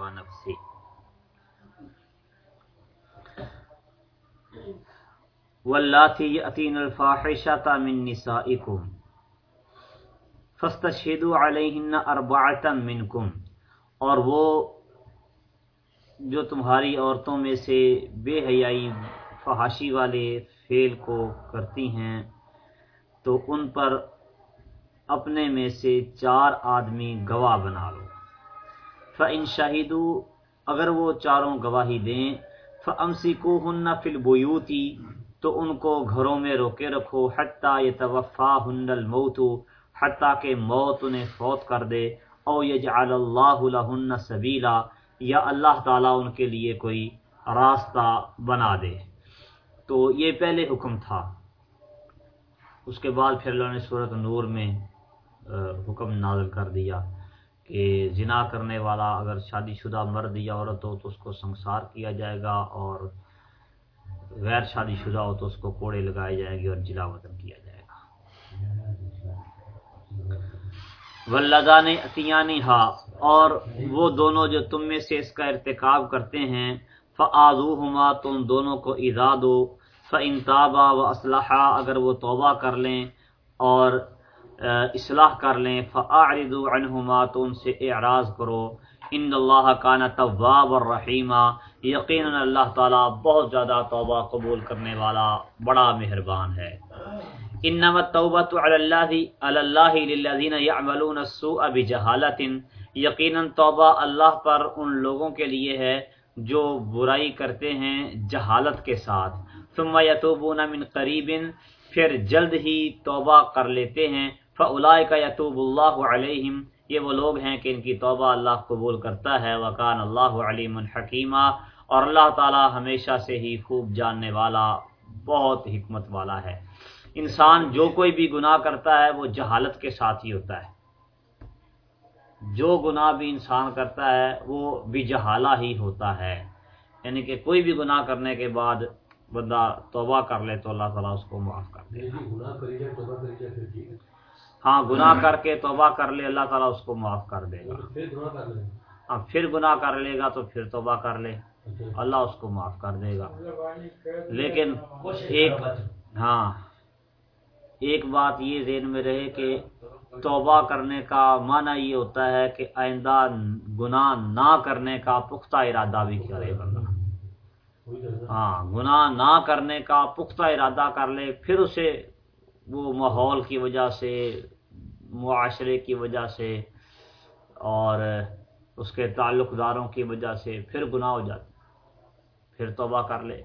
ونفسی واللاتی یأتین الفاحشة من نسائکم فاستشہدوا علیہن اربعتا منکم اور وہ جو تمہاری عورتوں میں سے بے حیائی فحاشی والے فیل کو کرتی ہیں، تو ان پر اپنے میں سے چار آدمی گواہ بنا لو۔ فَإِن شَهِدُوا، اگر وہ چاروں گواہی دیں، فَأَمْسِكُوهُنَّ فِي الْبُيُوتِ، تو ان کو گھروں میں روکے رکھو، حتیٰ يَتَوَفَّاهُنَّ الْمَوْتُ، حتیٰ کہ موت انہیں فوت کر دے، او يَجْعَلَ اللَّهُ لَهُنَّ سَبِيلًا یا اللہ تعالیٰ ان کے لیے کوئی راستہ بنا دے۔ تو یہ پہلے حکم تھا۔ اس کے بعد پھر اللہ نے صورت نور میں حکم نازل کر دیا۔ کہ زنا کرنے والا اگر شادی شدہ مرد یا عورت ہو تو اس کو سنسار کیا جائے گا اور غیر شادی شدہ ہو تو اس کو کوڑے لگائے جائیں گے اور جلا وطن کیا جائے گا۔ ولدان عطیانی ہا اور وہ دونوں جو تم میں سے اس کا ارتکاب کرتے ہیں فعضو ہما تم دونوں کو ادا دو فنتابا و اسلحہ اگر وہ توبہ کر لیں اور اصلاح کر لیں فعرد عنہما، تو ان سے اعراض کرو۔ ان اللہ کانا طواب الرحیمہ یقینا اللہ تعالیٰ بہت زیادہ توبہ قبول کرنے والا بڑا مہربان ہے۔ انما التوبۃ علی اللہ علی اللہ للذین یعملون السوء بجہالت یقینا توبہ اللہ پر ان لوگوں کے لیے ہے جو برائی کرتے ہیں جہالت کے ساتھ۔ ثم یتوبون من قریب، پھر جلد ہی توبہ کر لیتے ہیں۔ فلائے کا یتوب اللہ علیہم یہ وہ لوگ ہیں کہ ان کی توبہ اللہ قبول کرتا ہے۔ وکان اللہ علیم الحکیمہ اور اللہ تعالی ہمیشہ سے ہی خوب جاننے والا، بہت حکمت والا ہے۔ انسان جو کوئی بھی گناہ کرتا ہے، وہ جہالت کے ساتھ ہی ہوتا ہے۔ جو گناہ بھی انسان کرتا ہے، وہ بھی جہالہ ہی ہوتا ہے۔ یعنی کہ کوئی بھی گناہ کرنے کے بعد بندہ توبہ کر لے تو اللہ تعالیٰ اس کو معاف کر دے۔ ہاں گناہ کر کے توبہ کر لے اللہ تعالیٰ اس کو معاف کر دے گا۔ ہاں پھر گناہ کر لے گا تو پھر توبہ کر لے۔ اللہ اس کو معاف کر دے گا۔ لیکن ایک ہاں۔ ایک بات یہ ذہن میں رہے کہ توبہ کرنے کا معنی یہ ہوتا ہے کہ آئندہ گناہ نہ کرنے کا پختہ ارادہ بھی کرے۔ بندہ ہاں گناہ نہ کرنے کا پختہ ارادہ کر لے پھر اسے وہ ماحول کی وجہ سے، معاشرے کی وجہ سے اور اس کے تعلق داروں کی وجہ سے پھر گناہ ہو جاتا پھر توبہ کر لے۔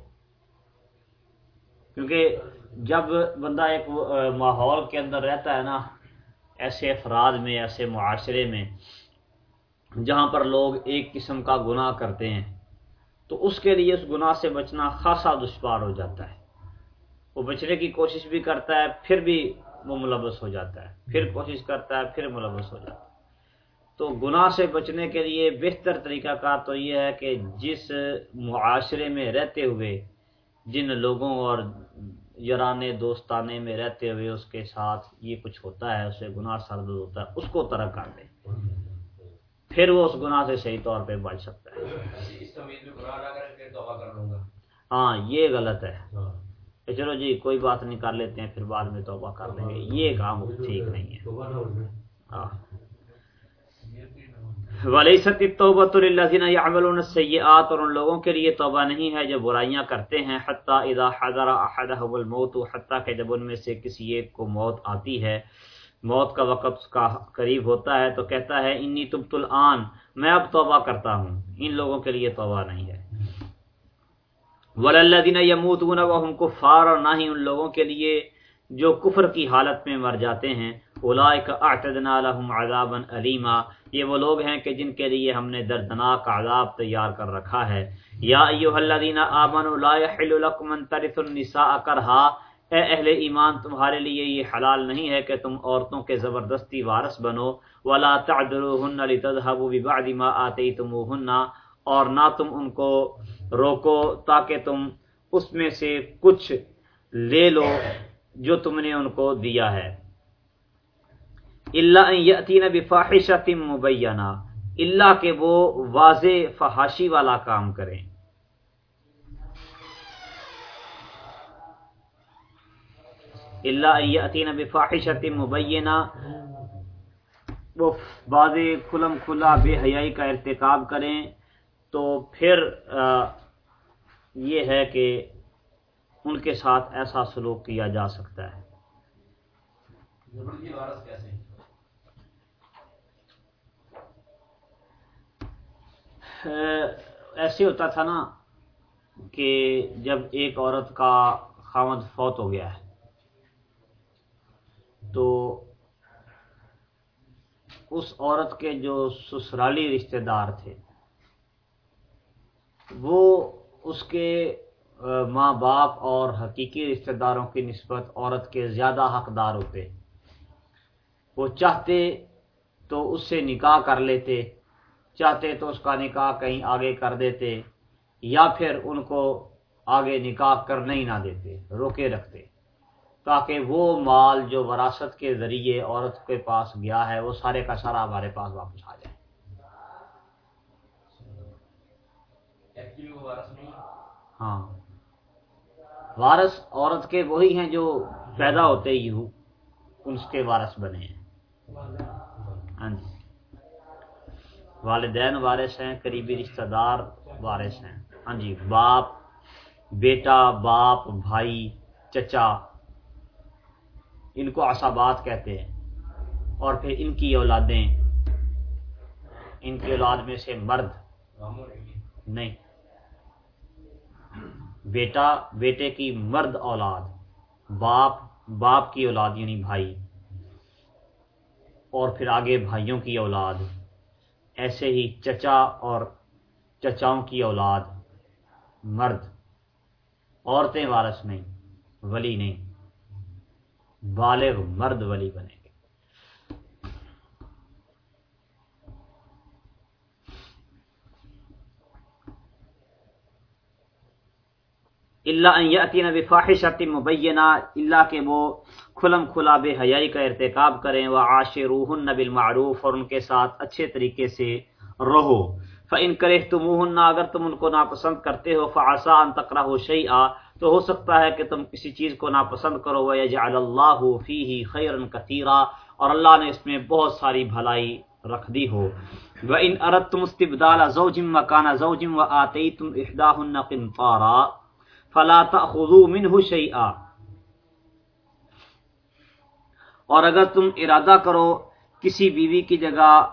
کیونکہ جب بندہ ایک ماحول کے اندر رہتا ہے نا، ایسے افراد میں، ایسے معاشرے میں جہاں پر لوگ ایک قسم کا گناہ کرتے ہیں، تو اس کے لیے اس گناہ سے بچنا خاصا دشوار ہو جاتا ہے۔ وہ بچنے کی کوشش بھی کرتا ہے پھر بھی وہ ملوث ہو جاتا ہے۔ پھر کوشش کرتا ہے پھر ملوث ہو جاتا ہے۔ تو گناہ سے بچنے کے لیے بہتر طریقہ کار تو یہ ہے کہ جس معاشرے میں رہتے ہوئے جن لوگوں اور یارانے دوستانے میں رہتے ہوئے اس کے ساتھ یہ کچھ ہوتا ہے اسے گناہ سرد ہوتا ہے اس کو ترک کر دے پھر وہ اس گناہ سے صحیح طور پہ بچ سکتا ہے۔ ہاں یہ غلط ہے۔ کہ چلو جی کوئی بات نہیں، کر لیتے ہیں، پھر بعد میں توبہ کر لیں گے۔ یہ کام ٹھیک نہیں ہے۔ ہاں۔ ولی ستی توبۃ الذین یعملون السیئات اور ان لوگوں کے لیے توبہ نہیں ہے جو برائیاں کرتے ہیں۔ حتی اذا حضر احدهم الموت حتی کہ جب ان میں سے کسی ایک کو موت آتی ہے، موت کا وقت کا قریب ہوتا ہے، تو کہتا ہے انی تبت الان میں اب توبہ کرتا ہوں۔ ان لوگوں کے لیے توبہ نہیں ہے۔ وللذین یموتون وهم کفار اور نہ ہی ان لوگوں کے لیے جو کفر کی حالت میں مر جاتے ہیں۔ اولئک اعتدنا لهم عذابا الیما۔ یہ وہ لوگ ہیں کہ جن کے لیے ہم نے دردناک عذاب تیار کر رکھا ہے۔ یا ایھا الذین آمنوا لا يحل لكم ان ترثوا النساء کرہا۔ اے اہل ایمان، تمہارے لیے یہ حلال نہیں ہے کہ تم عورتوں کے زبردستی وارث بنو۔ ولا تعذروهن لتذهبوا ببعض ما آتيتموهن اور نہ تم ان کو روکو تاکہ تم اس میں سے کچھ لے لو جو تم نے ان کو دیا ہے۔ اللہ یتین بفاحشت مبینہ اللہ کہ وہ واضح فحاشی والا کام کریں۔ اللہ عطین بفاحشت مبینہ، وہ واضح کھلم کھلا بے حیائی کا ارتکاب کریں۔ تو پھر یہ ہے کہ ان کے ساتھ ایسا سلوک کیا جا سکتا ہے۔ ایسے ہوتا تھا نا کہ جب ایک عورت کا خامد فوت ہو گیا ہے، تو اس عورت کے جو سسرالی رشتہ دار تھے وہ اس کے ماں باپ اور حقیقی رشتہ داروں کی نسبت عورت کے زیادہ حقدار ہوتے وہ چاہتے تو اس سے نکاح کر لیتے، چاہتے تو اس کا نکاح کہیں آگے کر دیتے، یا پھر ان کو آگے نکاح کرنے ہی نہ دیتے، روکے رکھتے۔ تاکہ وہ مال جو وراثت کے ذریعے عورت کے پاس گیا ہے، وہ سارے کا سارا ہمارے پاس واپس آ جائے۔ ہاں۔ وارث عورت کے وہی ہیں جو پیدا ہوتے ہی ہوں۔ ان کے وارث بنے ہیں۔ ہاں جی۔ والدین وارث ہیں قریبی رشتہ دار وارث ہیں۔ ہاں جی۔ باپ بیٹا باپ بھائی چچا ان کو عصابات کہتے ہیں۔ اور پھر ان کی اولادیں ان کی اولاد میں سے مرد نہیں۔ بیٹا، بیٹے کی مرد اولاد، باپ باپ کی اولاد یعنی بھائی، اور پھر آگے بھائیوں کی اولاد، ایسے ہی چچا اور چچاؤں کی اولاد، مرد، عورتیں وارث نہیں، ولی نہیں، بالغ مرد ولی بنے۔ اللہ گے اللہ بفاحشت مبینہ اللہ کے وہ کھلم کھلا بے حیائی کا ارتکاب کریں وہ عاش روح بالمعروف، اور ان کے ساتھ اچھے طریقے سے رہو۔ فن کرے تم اگر تم ان کو ناپسند کرتے ہو فاسا ان تکرا ہو تو ہو سکتا ہے کہ تم کسی چیز کو ناپسند کرو وہ اللہ فی ہی خیر اور اللہ نے اس میں بہت ساری بھلائی رکھ دی ہو۔ وہ ان ارد تم استبدال زوجم و کانا زوجم و آتے تم قنطارا فلا تأخذوا منه شيئا۔ اور اگر تم ارادہ کرو کسی بیوی کی جگہ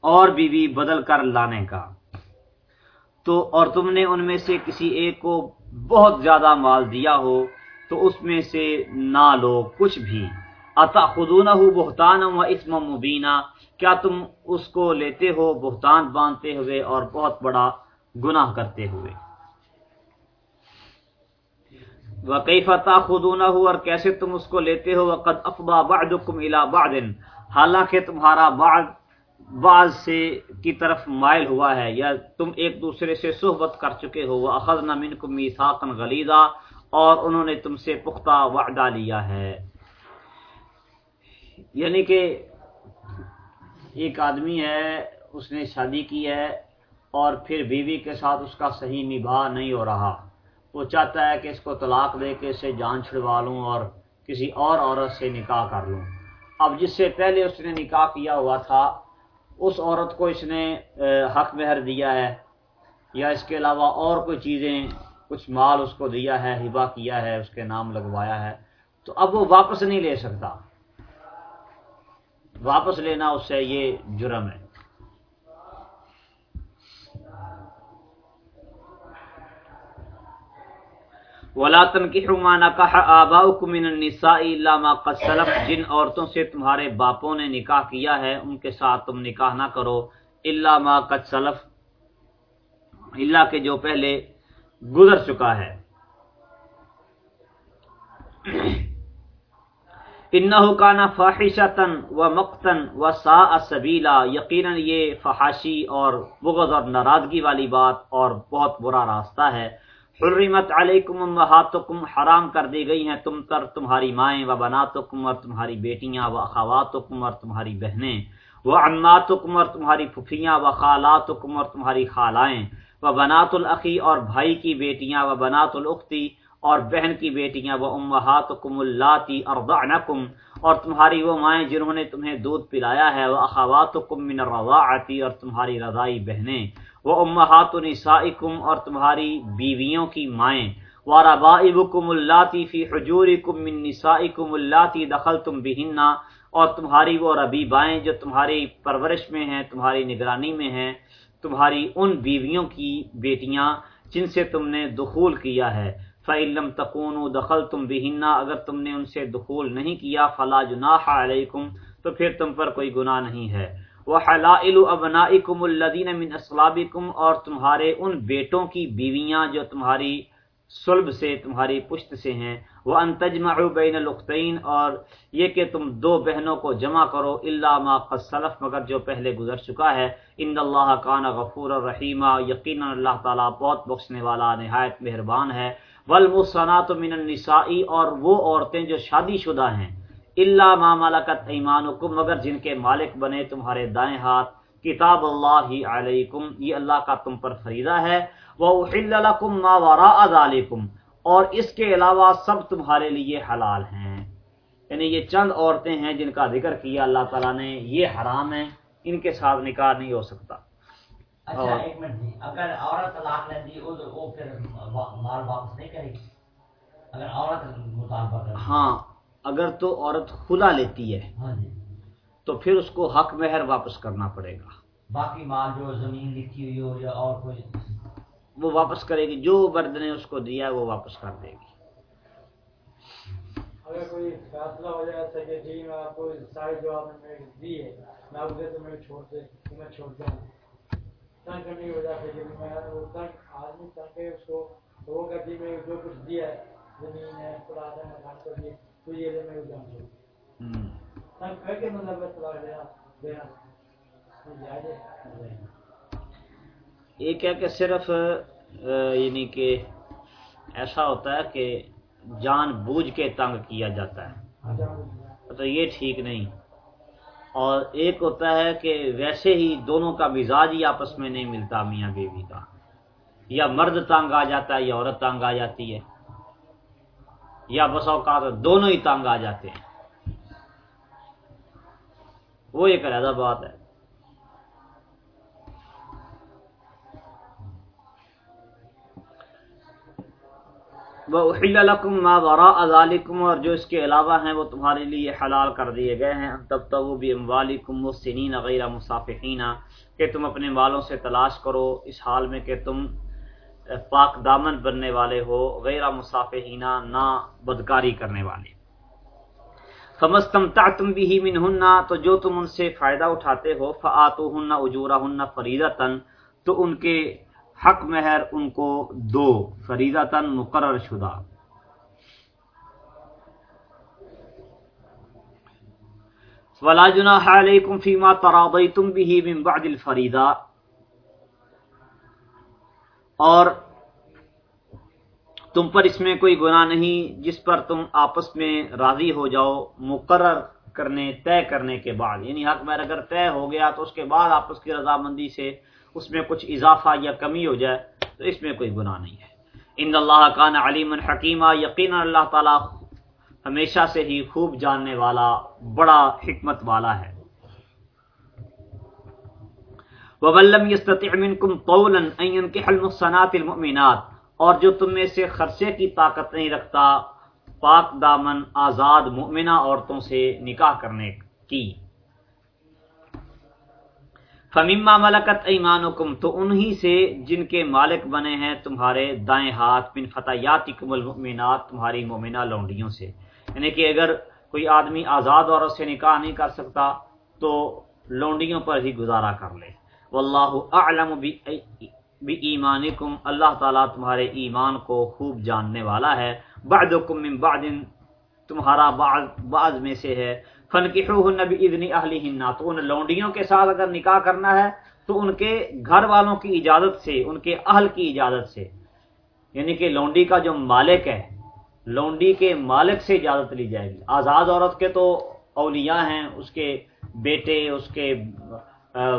اور بیوی بدل کر لانے کا، تو اور تم نے ان میں سے کسی ایک کو بہت زیادہ مال دیا ہو، تو اس میں سے نہ لو کچھ بھی۔ اتا خدون ہو بہتان و اسم مبینہ کیا تم اس کو لیتے ہو بہتان باندھتے ہوئے اور بہت بڑا گناہ کرتے ہوئے؟ وقی فتح خود اور کیسے تم اس کو لیتے ہو؟ وقت افبا بعضکم الى بعض۔ حالانکہ تمہارا بعض بعض سے کی طرف مائل ہوا ہے یا تم ایک دوسرے سے صحبت کر چکے ہو۔ وہ اخذنا منکم میثاقا غلیظا اور انہوں نے تم سے پختہ وعدہ لیا ہے۔ یعنی کہ ایک آدمی ہے، اس نے شادی کی ہے اور پھر بیوی کے ساتھ اس کا صحیح نبھا نہیں ہو رہا۔ وہ چاہتا ہے کہ اس کو طلاق دے کے اسے جان چھڑوا لوں اور کسی اور عورت سے نکاح کر لوں۔ اب جس سے پہلے اس نے نکاح کیا ہوا تھا، اس عورت کو اس نے حق مہر دیا ہے، یا اس کے علاوہ اور کوئی چیزیں، کچھ مال اس کو دیا ہے، ہبا کیا ہے، اس کے نام لگوایا ہے، تو اب وہ واپس نہیں لے سکتا۔ واپس لینا اس سے یہ جرم ہے۔ ولاطن کی حمانہ کا آباؤ من النساء الا ما قد سلف۔ جن عورتوں سے تمہارے باپوں نے نکاح کیا ہے، ان کے ساتھ تم نکاح نہ کرو۔ الا ما قد سلف۔ اللہ کے جو پہلے گزر چکا ہے۔ انہو کانا فاحشتن و مقتن و ساء سبیلا یقیناً یہ فحاشی اور بغض اور ناراضگی والی بات اور بہت برا راستہ ہے۔ حرمت علیکم امہاتکم، حرام کر دی گئی ہیں تم پر، تمہاری مائیں و بناتکم اور تمہاری بیٹیاں و اخواتکم اور تمہاری بہنیں وہ عماتکم اور تمہاری پھپھیاں و خالات اور تمہاری خالائیں و بنات العقی اور بھائی کی بیٹیاں و بنات الختی اور بہن کی بیٹیاں وہ امہات کم اللہ ارضعنکم اور تمہاری وہ مائیں جنہوں نے تمہیں دودھ پلایا ہے وہ اخوات من الرضاعتی اور تمہاری رضائی بہنیں وہ امہات نسائکم اور تمہاری بیویوں کی مائیں، وَرَبَائِبُكُمُ اللَّاتِ فِي حُجُورِكُم مِّن نِّسَائِكُمُ اللَّاتِ دَخَلْتُم بِهِنَّ، اور تمہاری وہ ربیبائیں جو تمہاری پرورش میں ہیں، تمہاری نگرانی میں ہیں، تمہاری ان بیویوں کی بیٹیاں جن سے تم نے دخول کیا ہے۔ فعلم تکون دخل تم بہنا اگر تم نے ان سے دخول نہیں کیا، فلا جناح علیکم تو پھر تم پر کوئی گناہ نہیں ہے۔ وہ حلائل ابنائکم الذین من اسلابکم اور تمہارے ان بیٹوں کی بیویاں جو تمہاری سلب سے، تمہاری پشت سے ہیں۔ وہ انتجما بین الختین اور یہ کہ تم دو بہنوں کو جمع کرو اللہ ما قد سلف، مگر جو پہلے گزر چکا ہے۔ ان اللہ کان غفور الرحیمہ یقینا اللہ تعالیٰ بہت بخشنے والا، نہایت مہربان ہے۔ والمصنات من النساء، اور وہ عورتیں جو شادی شدہ ہیں اللہ ما ملکت ایمانکم، مگر جن کے مالک بنے تمہارے دائیں ہاتھ۔ کتاب اللہ علیکم، یہ اللہ کا تم پر فریضہ ہے۔ وَأُحِلَّ لَكُمْ مَا وَرَاءَ ذَلِكُمْ، اور اس کے علاوہ سب تمہارے لیے حلال ہیں۔ یعنی یہ چند عورتیں ہیں جن کا ذکر کیا، اللہ تعالیٰ نے، یہ حرام ہیں، ان کے ساتھ نکاح نہیں ہو سکتا۔ اچھا ایک منٹ جی۔ اگر عورت طلاق لے دی وہ پھر مال واپس نہیں کرے گی۔ اگر عورت مطالبہ کرے ہاں اگر تو عورت خلا لیتی ہے ہاں جی۔ تو پھر اس کو حق مہر واپس کرنا پڑے گا۔ باقی مال جو زمین لکھی ہوئی ہو یا اور کوئی وہ واپس کرے گی جو مرد نے اس کو دیا وہ واپس کر دے گی۔ اگر کوئی فیصلہ ہو جائے ایسا کہ جی میں آپ کو ساری جو آپ نے دی ہے۔ میں آپ کو تو میں چھوڑ دے تو میں چھوڑ دوں تنگ کرنے کی وجہ سے کہ میں وہ تنگ آدمی تنگ ہے اس کو وہ کہتی میں جو کچھ دیا ہے زمین ہے ہے مکان کو دیے تو یہ میں جان ہم۔ تنگ کر کے مطلب طلاق دینا ایک ہے؟ کہ صرف یعنی کہ ایسا ہوتا ہے کہ جان بوجھ کے تنگ کیا جاتا ہے۔ اچھا تو یہ ٹھیک نہیں۔ اور ایک ہوتا ہے کہ ویسے ہی دونوں کا مزاج ہی آپس میں نہیں ملتا میاں بیوی کا۔ یا مرد تانگ آ جاتا ہے یا عورت تانگ آ جاتی ہے۔ یا بس اوقات دونوں ہی تانگ آ جاتے ہیں۔ وہ ایک علیحدہ بات ہے۔ وَأُحِلَّ لَكُم مَّا وَرَاءَ ذَلِكُمْ اور جو اس کے علاوہ ہیں وہ تمہارے لیے حلال کر دیے گئے ہیں۔ تب تو بھی اموالکم والسنین غیر مصافحین کہ تم اپنے مالوں سے تلاش کرو اس حال میں کہ تم پاک دامن بننے والے ہو، غیر مصافحین نہ بدکاری کرنے والے۔ فمستمتعتم به منهن، تو جو تم ان سے فائدہ اٹھاتے ہو، فآتوهن اجورهن فریضۃ تو ان کے حق مہر ان کو دو فریضہ مقرر شدہ۔ ولا جناح علیکم فیما تراضیتم به من بعد الفریضہ۔ اور تم پر اس میں کوئی گناہ نہیں، جس پر تم آپس میں راضی ہو جاؤ، مقرر کرنے، طے کرنے کے بعد۔ یعنی حق مہر اگر طے ہو گیا تو اس کے بعد آپس کی رضامندی سے اس میں کچھ اضافہ یا کمی ہو جائے تو اس میں کوئی گناہ نہیں ہے۔ ان اللہ کان علیم حکیمہ، یقینا اللہ تعالی ہمیشہ سے ہی خوب جاننے والا، بڑا حکمت والا ہے۔ وَوَلَّمْ يَسْتَطِعْ مِنْكُمْ طَوْلًا أَن يَنْكِحَ الْمُحْصَنَاتِ الْمُؤْمِنَاتِ، اور جو تم میں سے خرچے کی طاقت نہیں رکھتا، پاک دامن آزاد مؤمنہ عورتوں سے نکاح کرنے کی۔ فمما ملکت ایمانکم تو انہی سے جن کے مالک بنے ہیں تمہارے دائیں ہاتھ، من فتیاتکم المؤمنات، تمہاری مومنہ لونڈیوں سے۔ یعنی کہ اگر کوئی آدمی آزاد عورت سے نکاح نہیں کر سکتا تو لونڈیوں پر ہی گزارا کر لے۔ واللہ اعلم بی ایمانکم اللہ تعالیٰ تمہارے ایمان کو خوب جاننے والا ہے۔ بعدکم من بعد تمہارا بعض بعض میں سے ہے۔ فنکحوہن باذن اہلہن تو ان لونڈیوں کے ساتھ اگر نکاح کرنا ہے تو ان کے گھر والوں کی اجازت سے، ان کے اہل کی اجازت سے۔ یعنی کہ لونڈی کا جو مالک ہے، لونڈی کے مالک سے اجازت لی جائے گی۔ آزاد عورت کے تو اولیاء ہیں، اس کے بیٹے، اس کے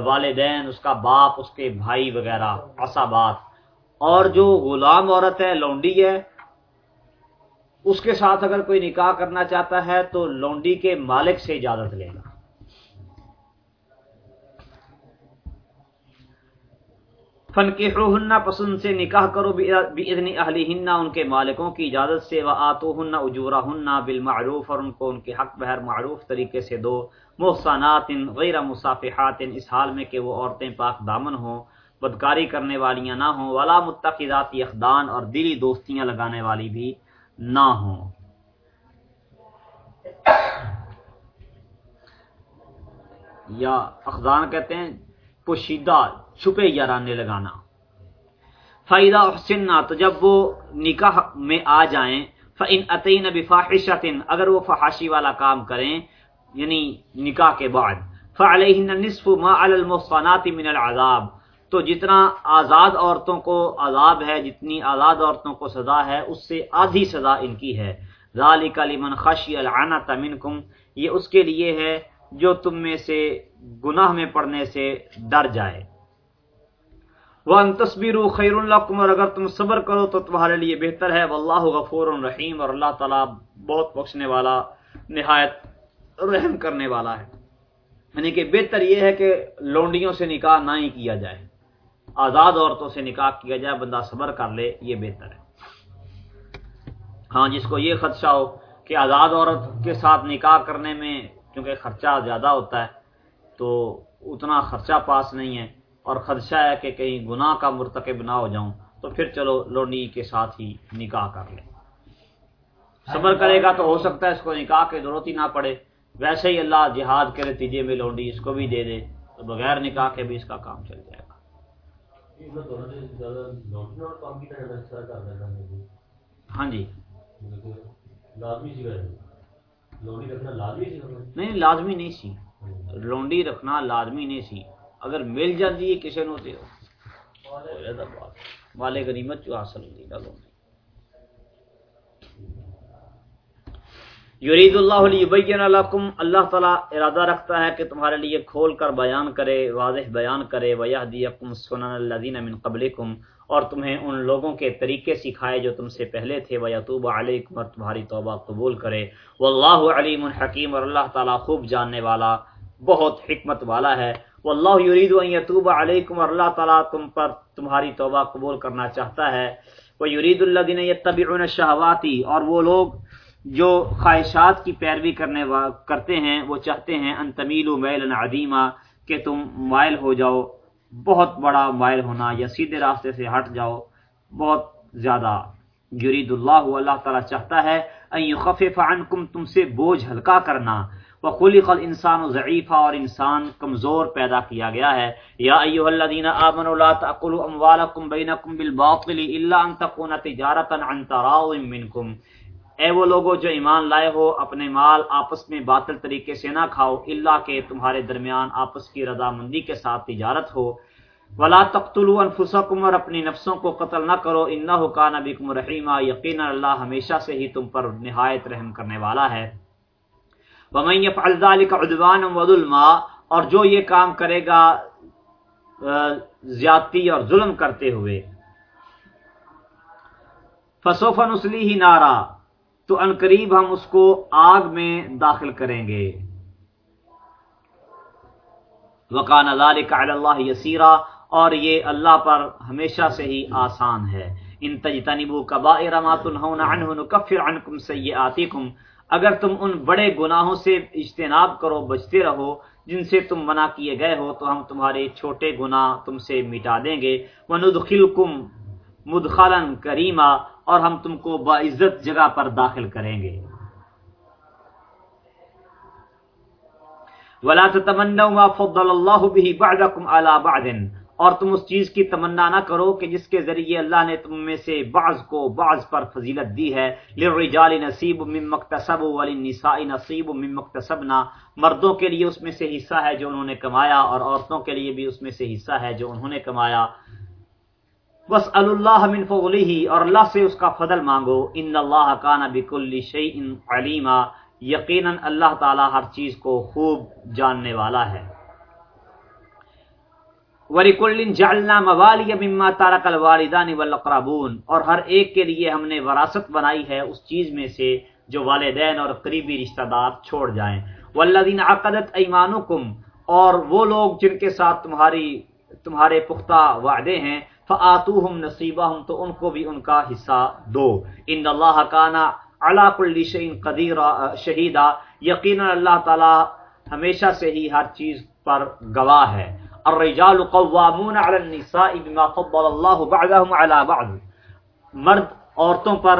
والدین، اس کا باپ، اس کے بھائی وغیرہ عصابات اور جو غلام عورت ہے، لونڈی ہے اس کے ساتھ اگر کوئی نکاح کرنا چاہتا ہے تو لونڈی کے مالک سے اجازت لے گا۔ فن کے پسند سے نکاح کرو ادنی اہلی ہننا ان کے مالکوں کی اجازت سے وہ آتو ہن اجورا ہننا بالمعروف، اور ان کو ان کے حق بہر معروف طریقے سے دو۔ محسنات غیر مصافحات، اس حال میں کہ وہ عورتیں پاک دامن ہوں، بدکاری کرنے والیاں نہ ہوں، ولا متقدات اخدان اور دلی دوستیاں لگانے والی بھی۔ نہ ہوں۔ یا اخدان کہتے ہیں، پوشیدہ چھپے یارانے لگانا۔ فائدہ حسن تو جب وہ نکاح میں آ جائیں فن عطین بفاحشت اگر وہ فحاشی والا کام کریں یعنی نکاح کے بعد فعلیہن نصف ما علی المحصنات من العذاب۔ تو جتنا آزاد عورتوں کو عذاب ہے، جتنی آزاد عورتوں کو سزا ہے، اس سے آدھی سزا ان کی ہے۔ ذالک لمن خشی العنت منکم، یہ اس کے لیے ہے جو تم میں سے گناہ میں پڑنے سے ڈر جائے۔ وہ تصویر خیر اللہ اور اگر تم صبر کرو تو تمہارے لیے بہتر ہے۔ واللہ غفور الرحیم اور اللہ تعالیٰ بہت بخشنے والا، نہایت رحم کرنے والا ہے۔ یعنی کہ بہتر یہ ہے کہ لونڈیوں سے نکاح نہ ہی کیا جائے۔ آزاد عورتوں سے نکاح کیا جائے، بندہ صبر کر لے، یہ بہتر ہے۔ ہاں جس کو یہ خدشہ ہو کہ آزاد عورت کے ساتھ نکاح کرنے میں کیونکہ خرچہ زیادہ ہوتا ہے، تو اتنا خرچہ پاس نہیں ہے اور خدشہ ہے کہ کہیں گناہ کا مرتکب نہ ہو جاؤں، تو پھر چلو لونڈی کے ساتھ ہی نکاح کر لیں صبر کرے گا تو ہو سکتا ہے اس کو نکاح کی ضرورت ہی نہ پڑے۔ ویسے ہی اللہ جہاد کے نتیجے میں لونڈی اس کو بھی دے دے، تو بغیر نکاح کے بھی اس کا کام چل جائے۔ گا ہاں جی نہیں لازمی نہیں سی لونڈی رکھنا لازمی نہیں سی اگر مل جاتی ہے کسی نو والے غنیمت جو حاصل ہوتی ہے لونڈی یرید اللہ علیہ لکم، اللہ تعالیٰ ارادہ رکھتا ہے کہ تمہارے لیے کھول کر بیان کرے، واضح بیان کرے وَيَهْدِيَكُمْ سُنَنَ الَّذِينَ مِن قَبْلِكُمْ اور تمہیں ان لوگوں کے طریقے سکھائے جو تم سے پہلے تھے وَيَتُوبَ عَلَيْكُمْ اور تمہاری توبہ قبول کرے۔ وَاللَّهُ عَلِيمٌ حَكِيمٌ اور اللہ تعالیٰ خوب جاننے والا، بہت حکمت والا ہے۔ واللہ یرید ان یتوب علیکم، اور اللہ تعالیٰ تم پر تمہاری توبہ قبول کرنا چاہتا ہے۔ وہ یرید اللہ دین یتبعون شہواتی اور وہ لوگ جو خواہشات کی پیروی کرنے کرتے ہیں، وہ چاہتے ہیں، ان تمیل و میل عدیمہ کہ تم مائل ہو جاؤ، بہت بڑا مائل ہونا یا سیدھے راستے سے ہٹ جاؤ، بہت زیادہ یرید اللہ اللہ تعالیٰ چاہتا ہے، ان یخفف عنکم، تم سے بوجھ ہلکا کرنا۔ وخلق الانسان ضعیفا، اور انسان کمزور پیدا کیا گیا ہے۔ یا ایها الذين امنوا لا تاكلوا اموالكم بينكم بالباطل الا ان تكون تجارتا عن تراض منكم اے وہ لوگوں جو ایمان لائے ہو، اپنے مال آپس میں باطل طریقے سے نہ کھاؤ۔ اللہ کہ تمہارے درمیان آپس کی رضامندی کے ساتھ تجارت ہو۔ ولا تقتلوا انفسکم اور اپنی نفسوں کو قتل نہ کرو۔ انہ کان بکم رحیمہ یقینا اللہ ہمیشہ سے ہی تم پر نہایت رحم کرنے والا ہے۔ ومن يفعل ذلك عدوانا وظلما۔ اور جو یہ کام کرے گا زیادتی اور ظلم کرتے ہوئے۔ فسوف نسلی ہی نارا۔ تو ان قریب ہم اس کو آگ میں داخل کریں گے۔ وکان ذلك على اللہ یسیرا اور یہ اللہ پر ہمیشہ سے ہی آسان ہے۔ ان تجتنبوا کبائر ما تنهون عنه نكفر عنكم سیئاتکم اگر تم ان بڑے گناہوں سے اجتناب کرو، بچتے رہو، جن سے تم منع کیے گئے ہو، تو ہم تمہارے چھوٹے گناہ تم سے مٹا دیں گے۔ وَنُدْخِلْكُمْ مُدْخَلًا کریما اور ہم تم کو باعزت جگہ پر داخل کریں گے۔ وَلَا تَتَمَنَّوْا مَا فَضَّلَ اللَّهُ بِهِ بَعْدَكُمْ عَلَى بَعْدٍ۔ اور تم اس چیز کی تمنا نہ کرو کہ جس کے ذریعے اللہ نے تم میں سے بعض کو بعض پر فضیلت دی ہے۔ للرجال نصیب من مکتسب وللنساء نصیب من مکتسبنا مردوں کے لیے اس میں سے حصہ ہے جو انہوں نے کمایا اور عورتوں کے لیے بھی اس میں سے حصہ ہے جو انہوں نے کمایا۔ بس اللہ من فضلہ اور اللہ سے اس کا فضل مانگو۔ ان اللہ کان بکل شیء علیما یقیناً اللہ تعالی ہر چیز کو خوب جاننے والا ہے۔ وَلِكُلٍ جَعَلْنَا مَوَالِيَ مِمَّا تَرَكَ الْوَالِدَانِ وَالْأَقْرَبُونَ۔ اور ہر ایک کے لیے ہم نے وراثت بنائی ہے اس چیز میں سے جو والدین اور قریبی رشتہ دار چھوڑ جائیں۔ والذین عقدت ایمانکم اور وہ لوگ جن کے ساتھ تمہاری، تمہارے پختہ وعدے ہیں فآتوہم نصیبہم، تو ان کو بھی ان کا حصہ دو۔ ان اللہ کانا علا کل شیء قدیر شہیدہ۔ یقینا اللہ تعالی ہمیشہ سے ہی ہر چیز پر گواہ ہے۔ الرجال قوامون علی النساء بما فضل اللہ بعضهم على بعض۔ مرد عورتوں پر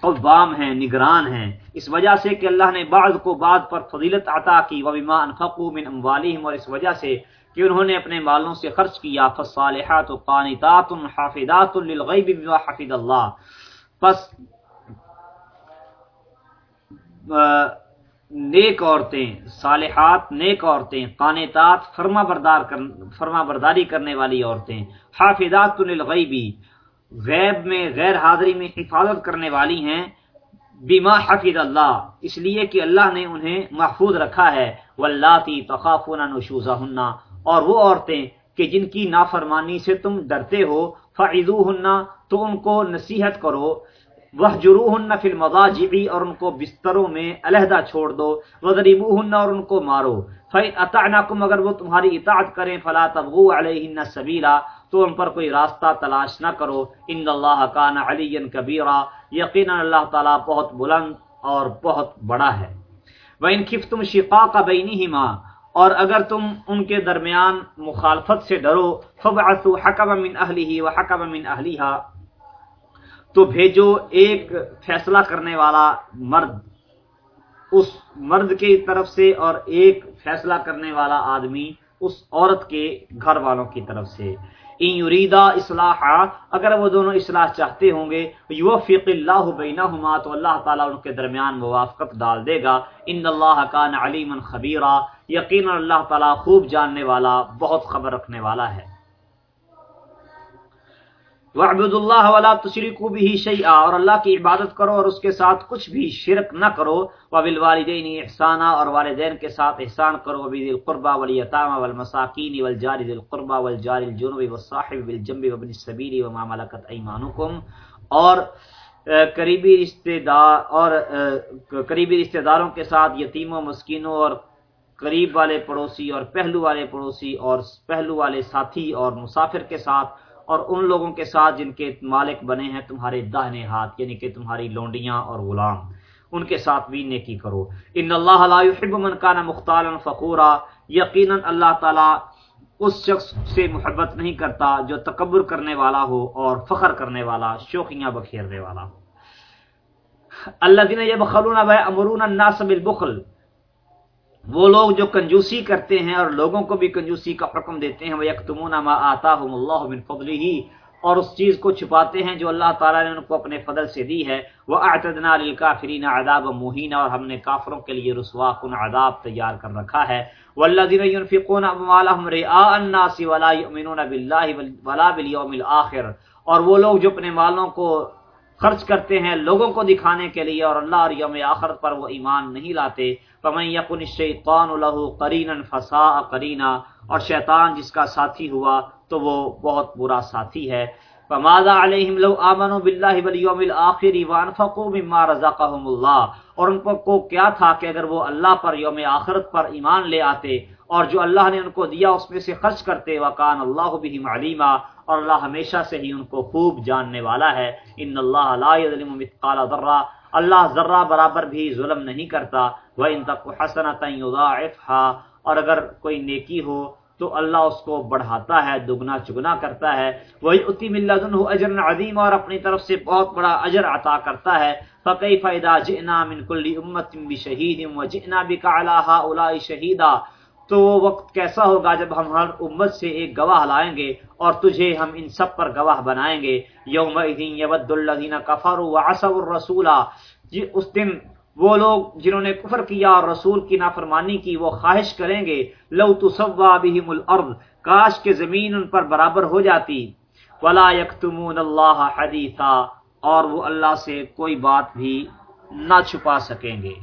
قوام ہیں، نگران ہیں۔ اس وجہ سے کہ اللہ نے بعض کو بعض پر فضیلت عطا کی۔ وبما انفقوا من اموالهم اور اس وجہ سے کہ انہوں نے اپنے مالوں سے خرچ کیا، فالصالحات قانتات حافظات للغیب بما حفظ اللہ پس نیک عورتیں، صالحات، نیک عورتیں، قانتات، فرما بردار فرما برداری کرنے والی عورتیں، حافظات للغیبی غیب میں، غیر حاضری میں حفاظت کرنے والی ہیں بیما حفظ اللہ اس لیے کہ اللہ نے انہیں محفوظ رکھا ہے۔ واللاتی تخافون نشوزہن اور وہ عورتیں کہ جن کی نافرمانی سے تم ڈرتے ہو فعذوہن تو ان کو نصیحت کرو۔ وہ جروہن فی المضاجعی اور ان کو بستروں میں علیحدہ چھوڑ دو۔ وضربوہن اور ان کو مارو۔ فَإِنْ أَطَعْنَكُمْ اگر وہ تمہاری اطاعت کریں، فلا تبغوا علیہن سبیلا تو ان پر کوئی راستہ تلاش نہ کرو۔ ان اللہ کان علی کبیرا یقینا اللہ تعالی بہت بلند اور بہت بڑا ہے۔ وَإِنْ خِفْتُمْ شِقَاقَ بَيْنِهِمَا اور اگر تم ان کے درمیان مخالفت سے ڈرو، فبعثوا حکما من اہلہ وحکما من اہلیہا تو بھیجو ایک فیصلہ کرنے والا مرد، اس مرد کی طرف سے اور ایک فیصلہ کرنے والا آدمی، اس عورت کے گھر والوں کی طرف سے۔ ان یریدا اصلاح اگر وہ دونوں اصلاح چاہتے ہوں گے، یوفق اللہ بینہما، تو اللہ تعالیٰ ان کے درمیان موافقت ڈال دے گا۔ ان اللہ کان علیم خبیرہ یقینا اللہ تعالیٰ خوب جاننے والا، بہت خبر رکھنے والا ہے۔ وعبد اللہ ولا تشرکوا به شیئا، اور اللہ کی عبادت کرو اور اس کے ساتھ کچھ بھی شرک نہ کرو۔ وبالوالدین احسانا، اور والدین کے ساتھ احسان کرو۔ وبذی القربى والیتامى والمساکین والجار ذی القربى والجار الجنب والصاحب بالجنب وابن السبیل وما ملكت ایمانکم۔ اور قریبی رشتہ دار اور قریبی رشتہ داروں کے ساتھ یتیموں، مسکینوں، اور قریب والے پڑوسی، اور پہلو والے پڑوسی، اور پہلو والے ساتھی اور مسافر کے ساتھ اور ان لوگوں کے ساتھ جن کے مالک بنے ہیں، تمہارے داہنے ہاتھ یعنی کہ تمہاری لونڈیاں اور غلام، ان کے ساتھ بھی نیکی کرو۔ ان اللہ لا يحب من كان مختالا فخورا، یقینا اللہ تعالی اس شخص سے محبت نہیں کرتا جو تکبر کرنے والا ہو اور فخر کرنے والا شوخیاں بکھیرنے والا ہو۔ الذين يبخلون ويأمرون الناس بالبخل وہ لوگ جو کنجوسی کرتے ہیں اور لوگوں کو بھی کنجوسی کا حکم دیتے ہیں وہ یکتمون ما آتاہم اللہ من فضلہ اور اس چیز کو چھپاتے ہیں جو اللہ تعالیٰ نے ان کو اپنے فضل سے دی ہے۔ وہ اعتدنا للکافرین عذاب مہینہ اور ہم نے کافروں کے لیے رسوا کن عذاب تیار کر رکھا ہے۔ والذین ينفقون اموالهم رئاء الناس ولا يؤمنون بالله ولا بالیوم الاخر اور وہ لوگ جو اپنے مالوں کو خرچ کرتے ہیں لوگوں کو دکھانے کے لیے اور اللہ اور یوم آخرت پر وہ ایمان نہیں لاتے۔ فمن یقن الشیطان له قرینا فساء قرینا، اور شیطان جس کا ساتھی ہوا تو وہ بہت برا ساتھی ہے۔ فماذا علیہم لو آمنوا باللہ والیوم الاخر وانفقوا مما رزقهم اللہ اور ان کو کیا تھا کہ اگر وہ اللہ پر یوم آخرت پر ایمان لے آتے اور جو اللہ نے ان کو دیا اس میں سے خرچ کرتے، وکان اللہ بہم علیما، اور اللہ ہمیشہ سے ہی ان کو خوب جاننے والا ہے۔ ان اللہ لا یظلم مثقال ذرہ، اللہ ذرہ برابر بھی ظلم نہیں کرتا۔ وہ ان تک حسنتا اور اگر کوئی نیکی ہو تو اللہ اس کو بڑھاتا ہے، دگنا چگنا کرتا ہے۔ وہی اتی ملن اجر عظیم اور اپنی طرف سے بہت بڑا اجر عطا کرتا ہے۔ فقی فائدہ جنا من کل امت شہید و جنا بھی کا شہیدا تو وہ وقت کیسا ہوگا جب ہم ہر امت سے ایک گواہ لائیں گے اور تجھے ہم ان سب پر گواہ بنائیں گے؟ یوم یود الذین کفروا وعصوا الرسول. جی اس دن وہ لوگ جنہوں نے کفر کیا اور رسول کی نافرمانی کی، وہ خواہش کریں گے، لو تسوا بهم الارض، کاش کے زمین ان پر برابر ہو جاتی. ولا یکتمون اللہ حدیثا، اور وہ اللہ سے کوئی بات بھی نہ چھپا سکیں گے۔